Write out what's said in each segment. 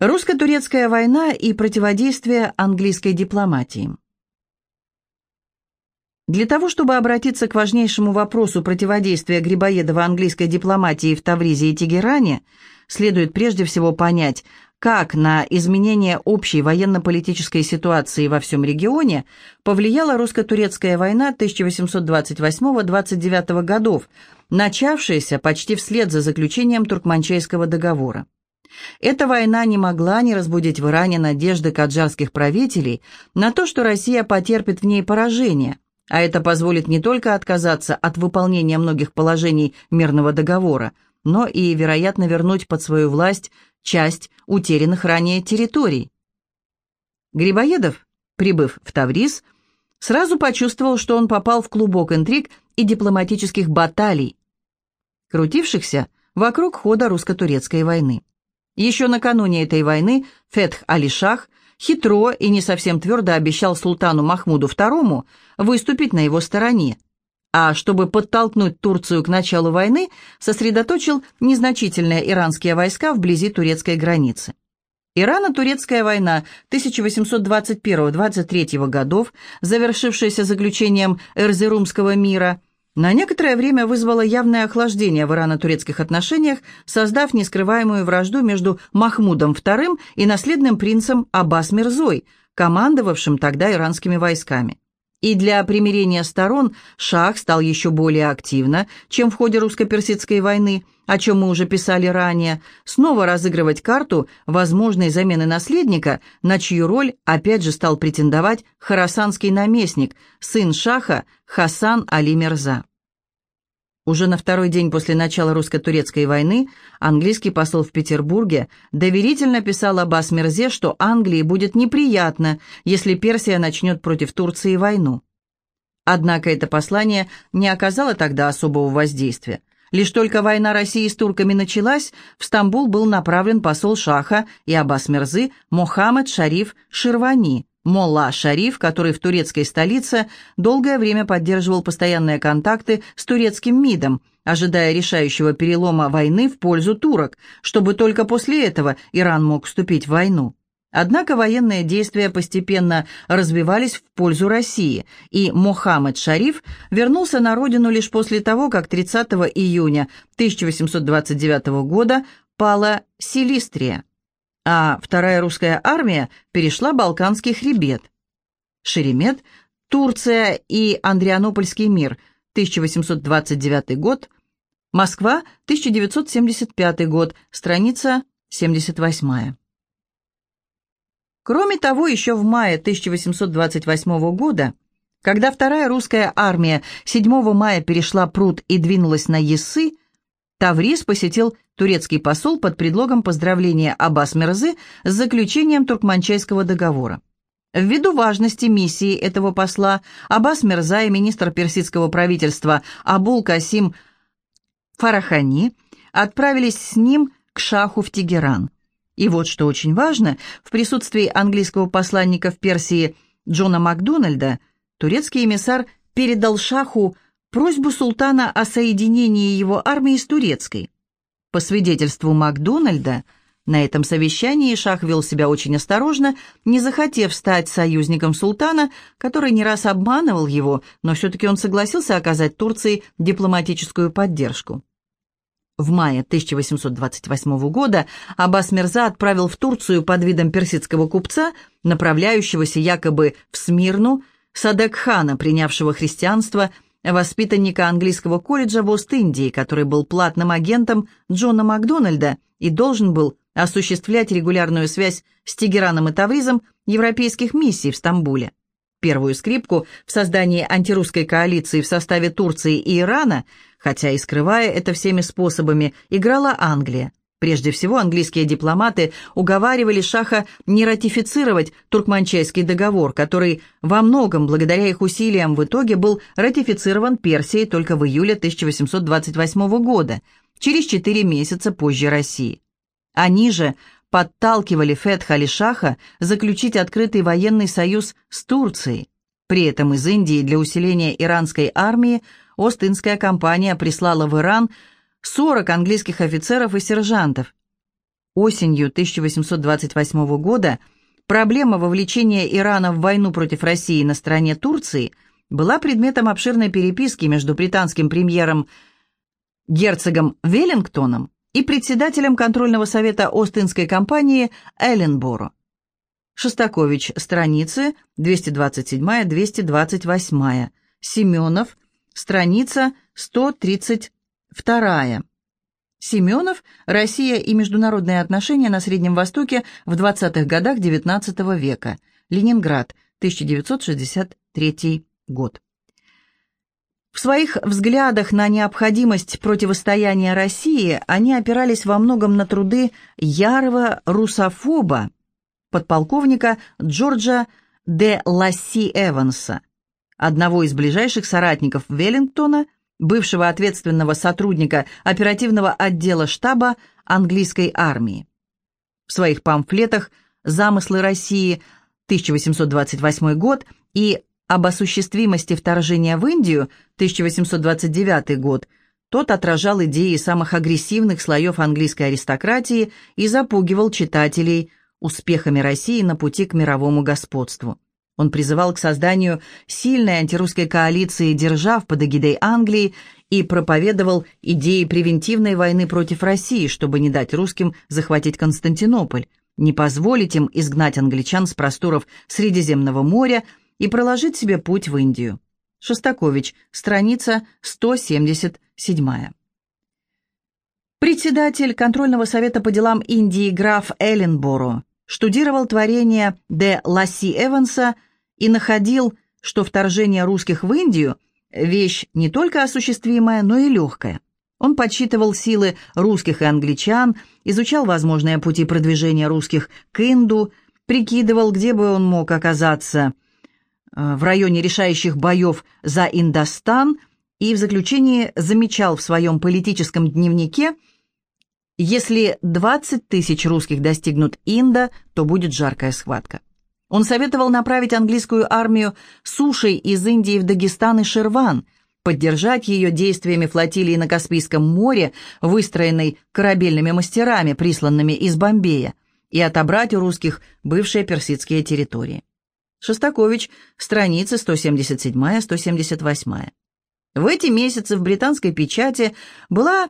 Русско-турецкая война и противодействие английской дипломатии. Для того, чтобы обратиться к важнейшему вопросу противодействия Грибоедова английской дипломатии в Тавризе и Тегеране, следует прежде всего понять, как на изменение общей военно-политической ситуации во всем регионе повлияла русско-турецкая война 1828-29 годов, начавшаяся почти вслед за заключением Туркманчайского договора. Эта война не могла не разбудить в Иране надежды каджарских правителей на то, что Россия потерпит в ней поражение, а это позволит не только отказаться от выполнения многих положений мирного договора, но и, вероятно, вернуть под свою власть часть утерянных ранее территорий. Грибоедов, прибыв в Тавриз, сразу почувствовал, что он попал в клубок интриг и дипломатических баталий, крутившихся вокруг хода русско-турецкой войны. Еще накануне этой войны Фетх Али-Шах хитро и не совсем твердо обещал султану Махмуду II выступить на его стороне, а чтобы подтолкнуть Турцию к началу войны, сосредоточил незначительные иранские войска вблизи турецкой границы. Ирано-турецкая война 1821-23 годов, завершившаяся заключением Эрзерумского мира – на некоторое время вызвало явное охлаждение в ирано-турецких отношениях, создав нескрываемую вражду между Махмудом II и наследным принцем Аббас Мирзой, командовавшим тогда иранскими войсками. И для примирения сторон шах стал еще более активно, чем в ходе русско-персидской войны, о чем мы уже писали ранее, снова разыгрывать карту возможной замены наследника, на чью роль опять же стал претендовать харасанский наместник, сын шаха Хасан Али Мирза. Уже на второй день после начала русско-турецкой войны английский посол в Петербурге доверительно писал Аббас Мирзе, что Англии будет неприятно, если Персия начнет против Турции войну. Однако это послание не оказало тогда особого воздействия. Лишь только война России с турками началась, в Стамбул был направлен посол Шаха и Аббас Мирзы Мохаммед Шариф Ширвани, Молла Шариф, который в турецкой столице долгое время поддерживал постоянные контакты с турецким МИДом, ожидая решающего перелома войны в пользу турок, чтобы только после этого Иран мог вступить в войну. Однако военные действия постепенно развивались в пользу России, и Мохаммед Шариф вернулся на родину лишь после того, как 30 июня 1829 года пала Силистрия а вторая русская армия перешла Балканский хребет. Шеремет, Турция и Андрианопольский мир, 1829 год, Москва, 1975 год, страница 78. Кроме того, еще в мае 1828 года, когда вторая русская армия 7 мая перешла пруд и двинулась на Яссы, Таврис посетил турецкий посол под предлогом поздравления Аббас Мирзы с заключением Туркманчайского договора. Ввиду важности миссии этого посла, Аббас Мирза и министр персидского правительства Абул Касим Фарахани отправились с ним к шаху в Тегеран. И вот что очень важно, в присутствии английского посланника в Персии Джона Макдональда турецкий эмиссар передал шаху просьбу султана о соединении его армии с турецкой. По свидетельству Макдональда, на этом совещании Шах вел себя очень осторожно, не захотев стать союзником султана, который не раз обманывал его, но все-таки он согласился оказать Турции дипломатическую поддержку. В мае 1828 года Аббас Мирза отправил в Турцию под видом персидского купца, направляющегося якобы в Смирну, Садекхана, принявшего христианство воспитанника английского колледжа в Ост-Индии, который был платным агентом Джона Макдональда и должен был осуществлять регулярную связь с Тегераном и Тавризом европейских миссий в Стамбуле. Первую скрипку в создании антирусской коалиции в составе Турции и Ирана, хотя и скрывая это всеми способами, играла Англия. Прежде всего, английские дипломаты уговаривали Шаха не ратифицировать Туркманчайский договор, который во многом, благодаря их усилиям, в итоге был ратифицирован Персией только в июле 1828 года, через четыре месяца позже России. Они же подталкивали Фетх Али-Шаха заключить открытый военный союз с Турцией. При этом из Индии для усиления иранской армии Ост-Индская компания прислала в Иран – 40 английских офицеров и сержантов. Осенью 1828 года проблема вовлечения Ирана в войну против России на стороне Турции была предметом обширной переписки между британским премьером герцогом Веллингтоном и председателем контрольного совета Остинской компании Элленборо. Шостакович, страницы 227-228. Семенов, страница 132. Семенов «Россия и международные отношения на Среднем Востоке в 20-х годах XIX века. Ленинград, 1963 год». В своих взглядах на необходимость противостояния России они опирались во многом на труды ярого русофоба, подполковника Джорджа де Ласси Эванса, одного из ближайших соратников Веллингтона, бывшего ответственного сотрудника оперативного отдела штаба английской армии. В своих памфлетах «Замыслы России» 1828 год и об осуществимости вторжения в Индию 1829 год тот отражал идеи самых агрессивных слоев английской аристократии и запугивал читателей успехами России на пути к мировому господству. Он призывал к созданию сильной антирусской коалиции держав под эгидой Англии и проповедовал идеи превентивной войны против России, чтобы не дать русским захватить Константинополь, не позволить им изгнать англичан с просторов Средиземного моря – и проложить себе путь в Индию. Шостакович, страница 177. Председатель контрольного совета по делам Индии граф Элленборо штудировал творения де Ласси Эванса и находил, что вторжение русских в Индию – вещь не только осуществимая, но и легкая. Он подсчитывал силы русских и англичан, изучал возможные пути продвижения русских к Инду, прикидывал, где бы он мог оказаться – Э, в районе решающих боев за Индостан и в заключении замечал в своем политическом дневнике, если 20 тысяч русских достигнут Инда, то будет жаркая схватка. Он советовал направить английскую армию сушей из Индии в Дагестан и Ширван, поддержать ее действиями флотилии на Каспийском море, выстроенной корабельными мастерами, присланными из Бомбея, и отобрать у русских бывшие персидские территории. Шостакович, страницы 177-178. В эти месяцы в британской печати была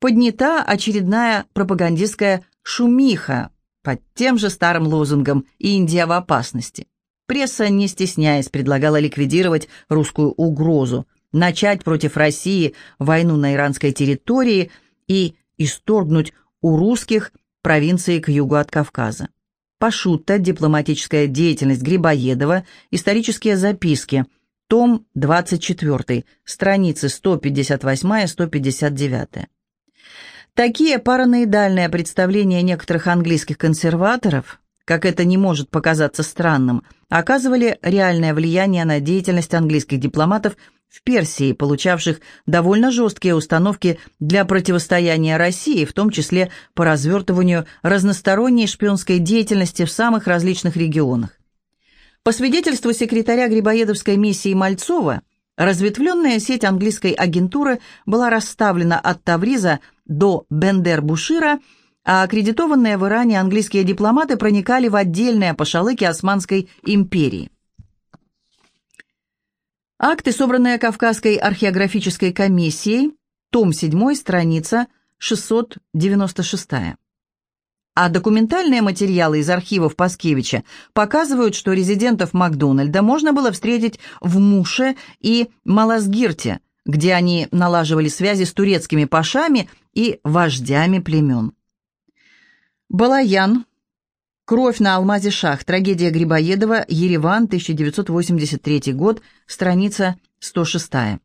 поднята очередная пропагандистская шумиха под тем же старым лозунгом «Индия в опасности». Пресса, не стесняясь, предлагала ликвидировать русскую угрозу, начать против России войну на иранской территории и исторгнуть у русских провинции к югу от Кавказа. Пашутта, дипломатическая деятельность Грибоедова, исторические записки, том 24, страницы 158-159. Такие параноидальные представления некоторых английских консерваторов, как это не может показаться странным, оказывали реальное влияние на деятельность английских дипломатов – в Персии, получавших довольно жесткие установки для противостояния России, в том числе по развертыванию разносторонней шпионской деятельности в самых различных регионах. По свидетельству секретаря Грибоедовской миссии Мальцова, разветвленная сеть английской агентуры была расставлена от Тавриза до Бендер-Бушира, а аккредитованные в Иране английские дипломаты проникали в отдельные пошалыки Османской империи. Акты, собранные Кавказской археографической комиссией, том 7, страница 696. А документальные материалы из архивов Паскевича показывают, что резидентов Макдональда можно было встретить в Муше и Малазгирте, где они налаживали связи с турецкими пашами и вождями племен. Балаян, Кровь на алмазе шах. Трагедия Грибоедова. Ереван, 1983 год. Страница 106.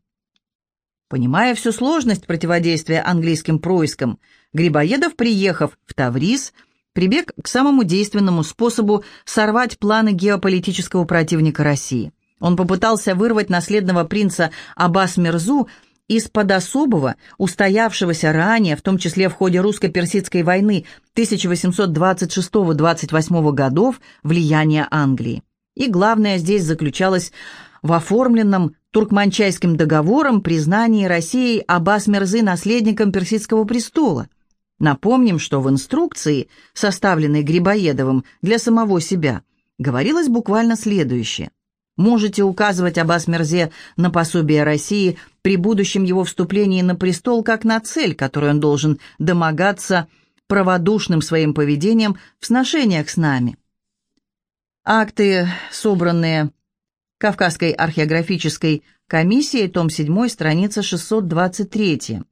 Понимая всю сложность противодействия английским проискам, Грибоедов, приехав в Таврис, прибег к самому действенному способу сорвать планы геополитического противника России. Он попытался вырвать наследного принца Аббас Мирзу из-под особого, устоявшегося ранее, в том числе в ходе русско-персидской войны 1826-28 годов, влияния Англии. И главное здесь заключалось в оформленном Туркманчайским договором признании России Аббас Мерзы наследником персидского престола. Напомним, что в инструкции, составленной Грибоедовым для самого себя, говорилось буквально следующее. Можете указывать Аббас Мерзе на пособие России при будущем его вступлении на престол как на цель, которую он должен домогаться праводушным своим поведением в сношениях с нами. Акты, собранные Кавказской археографической комиссией, том 7, страница 623.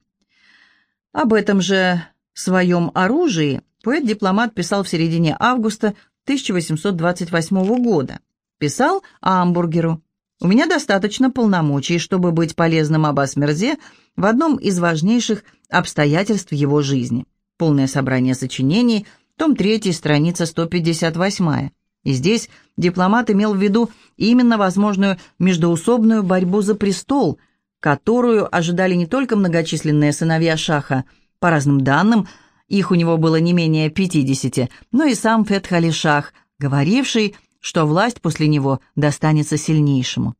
Об этом же своем оружии поэт-дипломат писал в середине августа 1828 года. Писал Амбургеру. «У меня достаточно полномочий, чтобы быть полезным Аббас Мерзе в одном из важнейших обстоятельств его жизни». Полное собрание сочинений, том 3, страница 158. И здесь дипломат имел в виду именно возможную междоусобную борьбу за престол, которую ожидали не только многочисленные сыновья Шаха, по разным данным, их у него было не менее 50, но и сам Фетхали Шах, говоривший, что власть после него достанется сильнейшему.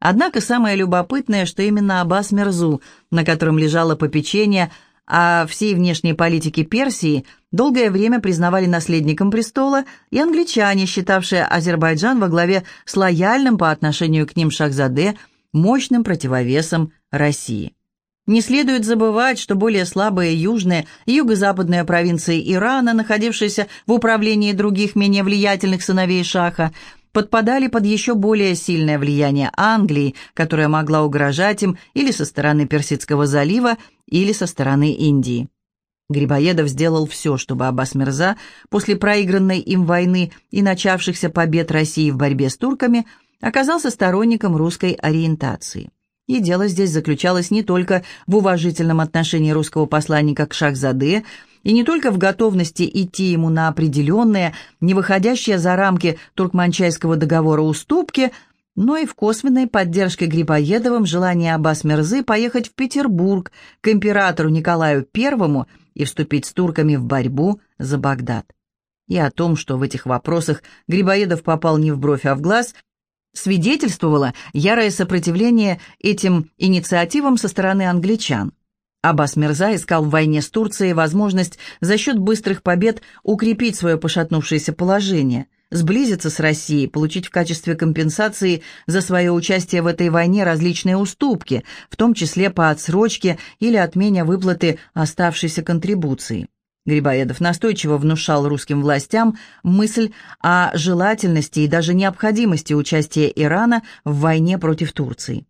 Однако самое любопытное, что именно Аббас Мерзу, на котором лежало попечение о всей внешней политике Персии, долгое время признавали наследником престола, и англичане, считавшие Азербайджан во главе с лояльным по отношению к ним Шахзаде, мощным противовесом России. Не следует забывать, что более слабые южные и юго-западные провинции Ирана, находившиеся в управлении других менее влиятельных сыновей Шаха, подпадали под еще более сильное влияние Англии, которая могла угрожать им или со стороны Персидского залива, или со стороны Индии. Грибоедов сделал все, чтобы Аббас Мирза после проигранной им войны и начавшихся побед России в борьбе с турками оказался сторонником русской ориентации. И дело здесь заключалось не только в уважительном отношении русского посланника к Шахзаде, и не только в готовности идти ему на определенные, не выходящие за рамки Туркманчайского договора уступки, но и в косвенной поддержке Грибоедовым желании Аббас Мерзы поехать в Петербург к императору Николаю I и вступить с турками в борьбу за Багдад. И о том, что в этих вопросах Грибоедов попал не в бровь, а в глаз – свидетельствовало ярое сопротивление этим инициативам со стороны англичан. Аббас Мирза искал в войне с Турцией возможность за счет быстрых побед укрепить свое пошатнувшееся положение, сблизиться с Россией, получить в качестве компенсации за свое участие в этой войне различные уступки, в том числе по отсрочке или отмене выплаты оставшейся контрибуции. Грибоедов настойчиво внушал русским властям мысль о желательности и даже необходимости участия Ирана в войне против Турции.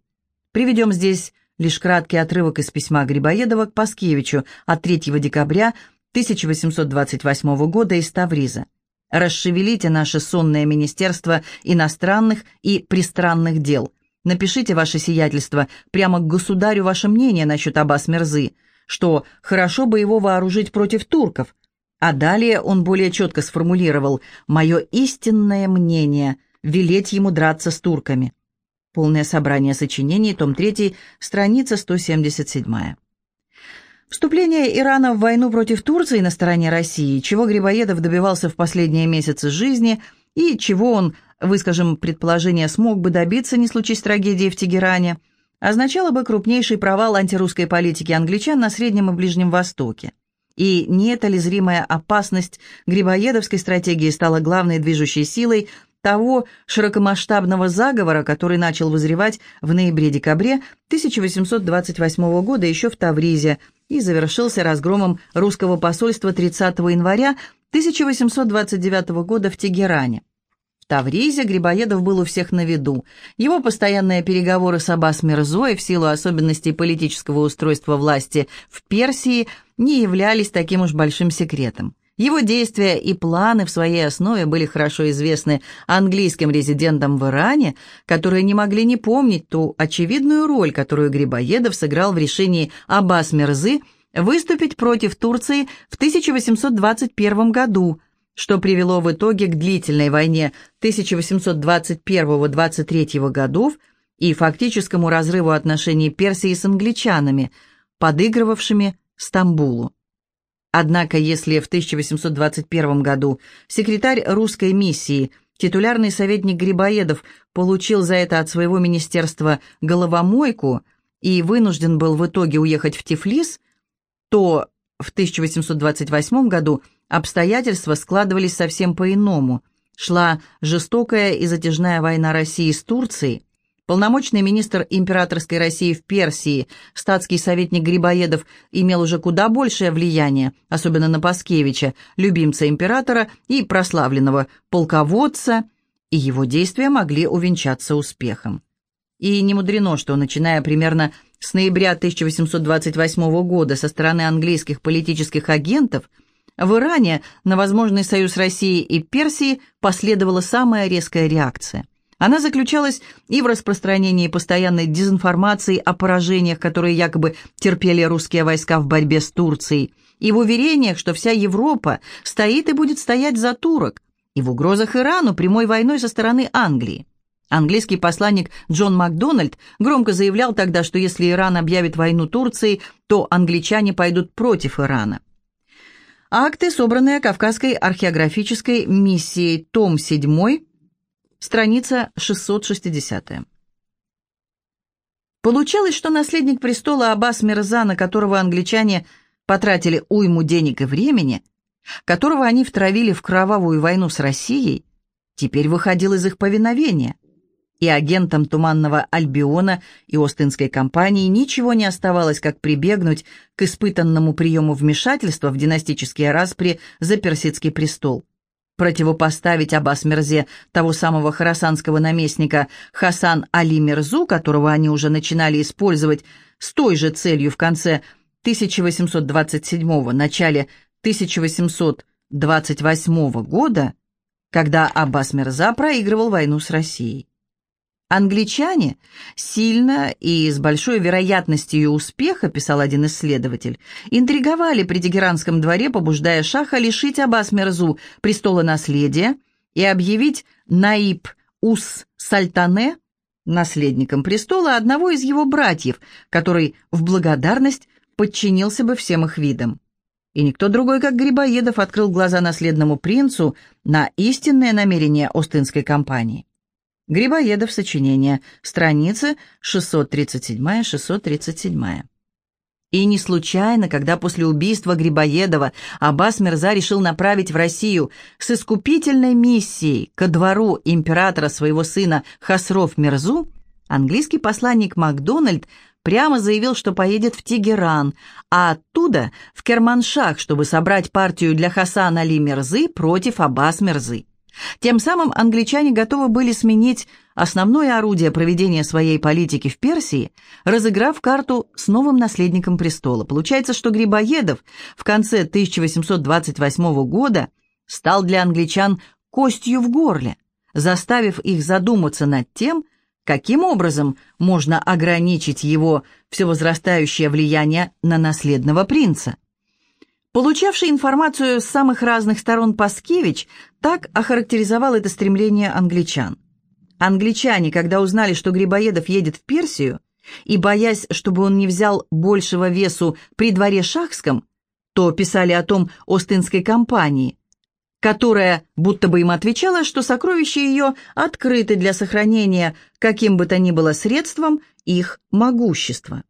Приведем здесь лишь краткий отрывок из письма Грибоедова к Паскевичу от 3 декабря 1828 года из Тавриза. «Расшевелите наше сонное Министерство иностранных и пристранных дел. Напишите ваше сиятельство прямо к государю ваше мнение насчет Аббас Мерзы что хорошо бы его вооружить против турков. А далее он более четко сформулировал «мое истинное мнение – велеть ему драться с турками». Полное собрание сочинений, том 3, страница 177. Вступление Ирана в войну против Турции на стороне России, чего Грибоедов добивался в последние месяцы жизни и чего он, выскажем предположение, смог бы добиться, не случись трагедии в Тегеране – означало бы крупнейший провал антирусской политики англичан на Среднем и Ближнем Востоке. И не эта ли зримая опасность грибоедовской стратегии стала главной движущей силой того широкомасштабного заговора, который начал вызревать в ноябре-декабре 1828 года еще в Тавризе и завершился разгромом русского посольства 30 января 1829 года в Тегеране. В Тавризе Грибоедов был у всех на виду. Его постоянные переговоры с Аббас Мирзой в силу особенностей политического устройства власти в Персии не являлись таким уж большим секретом. Его действия и планы в своей основе были хорошо известны английским резидентам в Иране, которые не могли не помнить ту очевидную роль, которую Грибоедов сыграл в решении Аббас Мирзы выступить против Турции в 1821 году – что привело в итоге к длительной войне 1821-23 годов и фактическому разрыву отношений Персии с англичанами, подыгрывавшими Стамбулу. Однако, если в 1821 году секретарь русской миссии, титулярный советник Грибоедов, получил за это от своего министерства головомойку и вынужден был в итоге уехать в Тифлис, то в 1828 году обстоятельства складывались совсем по-иному. Шла жестокая и затяжная война России с Турцией. Полномочный министр императорской России в Персии, статский советник Грибоедов, имел уже куда большее влияние, особенно на Паскевича, любимца императора и прославленного полководца, и его действия могли увенчаться успехом. И не мудрено, что, начиная примерно с ноября 1828 года со стороны английских политических агентов, в Иране на возможный союз России и Персии последовала самая резкая реакция. Она заключалась и в распространении постоянной дезинформации о поражениях, которые якобы терпели русские войска в борьбе с Турцией, и в уверениях, что вся Европа стоит и будет стоять за турок, и в угрозах Ирану прямой войной со стороны Англии. Английский посланник Джон Макдональд громко заявлял тогда, что если Иран объявит войну Турции, то англичане пойдут против Ирана. Акты, собранные Кавказской археографической миссией, том 7, страница 660. Получалось, что наследник престола Аббас Мирза, на которого англичане потратили уйму денег и времени, которого они втравили в кровавую войну с Россией, теперь выходил из их повиновения – и агентам Туманного Альбиона и Остинской компании ничего не оставалось, как прибегнуть к испытанному приему вмешательства в династические распри за персидский престол. Противопоставить Аббас Мерзе того самого харасанского наместника Хасан Али Мирзу, которого они уже начинали использовать с той же целью в конце 1827 начале 1828 года, когда Аббас Мирза проигрывал войну с Россией. Англичане сильно и с большой вероятностью успеха, писал один исследователь, интриговали при Тегеранском дворе, побуждая Шаха лишить Аббас Мерзу престола наследия и объявить Наиб Ус Сальтане наследником престола одного из его братьев, который в благодарность подчинился бы всем их видам. И никто другой, как Грибоедов, открыл глаза наследному принцу на истинное намерение Остинской компании. Грибоедов сочинение, страницы 637-637. И не случайно, когда после убийства Грибоедова Аббас Мирза решил направить в Россию с искупительной миссией ко двору императора своего сына Хасров Мирзу, английский посланник Макдональд прямо заявил, что поедет в Тегеран, а оттуда в Керманшах, чтобы собрать партию для Хасана Али Мирзы против Аббас Мирзы. Тем самым англичане готовы были сменить основное орудие проведения своей политики в Персии, разыграв карту с новым наследником престола. Получается, что Грибоедов в конце 1828 года стал для англичан костью в горле, заставив их задуматься над тем, каким образом можно ограничить его все возрастающее влияние на наследного принца. Получавший информацию с самых разных сторон Паскевич так охарактеризовал это стремление англичан. Англичане, когда узнали, что Грибоедов едет в Персию, и, боясь, чтобы он не взял большего весу при дворе шахском, то писали о том Остинской компании, которая будто бы им отвечала, что сокровища ее открыты для сохранения каким бы то ни было средством их могущества.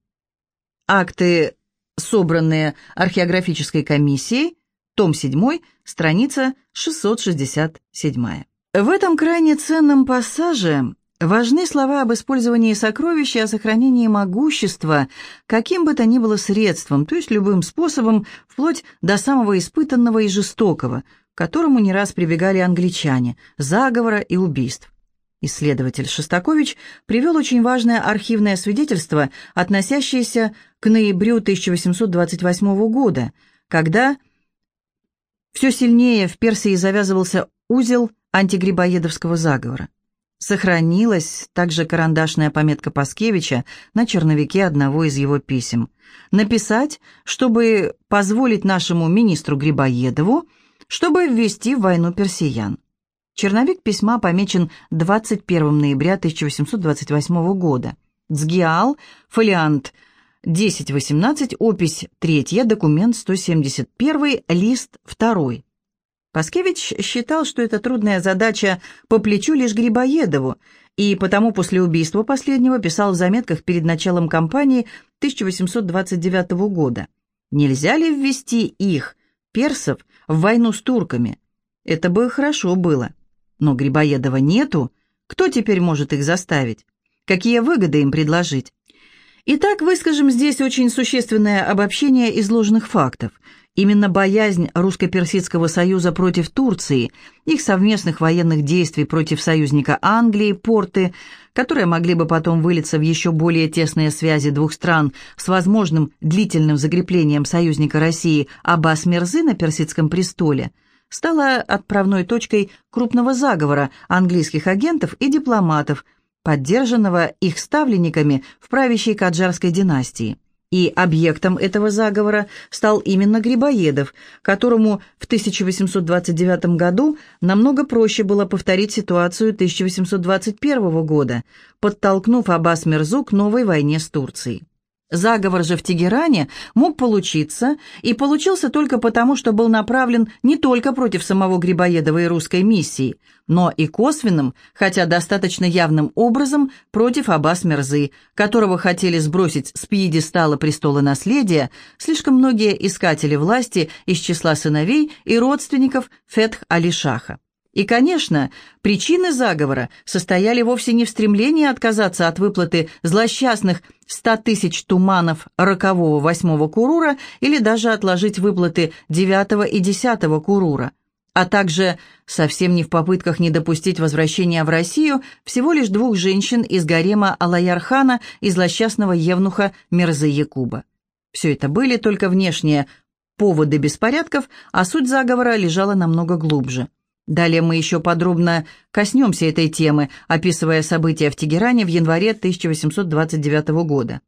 Акты собранные археографической комиссией, том 7, страница 667. В этом крайне ценном пассаже важны слова об использовании сокровища и о сохранении могущества каким бы то ни было средством, то есть любым способом, вплоть до самого испытанного и жестокого, к которому не раз прибегали англичане, заговора и убийств. Исследователь Шостакович привел очень важное архивное свидетельство, относящееся к ноябрю 1828 года, когда все сильнее в Персии завязывался узел антигрибоедовского заговора. Сохранилась также карандашная пометка Паскевича на черновике одного из его писем. Написать, чтобы позволить нашему министру Грибоедову, чтобы ввести в войну персиян. Черновик письма помечен 21 ноября 1828 года. Цгиал, фолиант 1018, опись 3, документ 171, лист 2. Паскевич считал, что эта трудная задача по плечу лишь Грибоедову, и потому после убийства последнего писал в заметках перед началом кампании 1829 года. Нельзя ли ввести их, персов, в войну с турками? Это бы хорошо было. Но Грибоедова нету. Кто теперь может их заставить? Какие выгоды им предложить? Итак, выскажем здесь очень существенное обобщение изложенных фактов. Именно боязнь русско-персидского союза против Турции, их совместных военных действий против союзника Англии, порты, которые могли бы потом вылиться в еще более тесные связи двух стран с возможным длительным закреплением союзника России Аббас Мирзы на персидском престоле, стала отправной точкой крупного заговора английских агентов и дипломатов – поддержанного их ставленниками в правящей Каджарской династии. И объектом этого заговора стал именно Грибоедов, которому в 1829 году намного проще было повторить ситуацию 1821 года, подтолкнув Аббас Мерзу к новой войне с Турцией. Заговор же в Тегеране мог получиться, и получился только потому, что был направлен не только против самого Грибоедова и русской миссии, но и косвенным, хотя достаточно явным образом, против Аббас Мерзы, которого хотели сбросить с пьедестала престола наследия слишком многие искатели власти из числа сыновей и родственников Фетх-Али-Шаха. И, конечно, причины заговора состояли вовсе не в стремлении отказаться от выплаты злосчастных 100 тысяч туманов рокового восьмого курура или даже отложить выплаты девятого и десятого курура, а также совсем не в попытках не допустить возвращения в Россию всего лишь двух женщин из гарема Алаяр-хана и злосчастного евнуха Мирзы Якуба. Все это были только внешние поводы беспорядков, а суть заговора лежала намного глубже – Далее мы еще подробно коснемся этой темы, описывая события в Тегеране в январе 1829 года.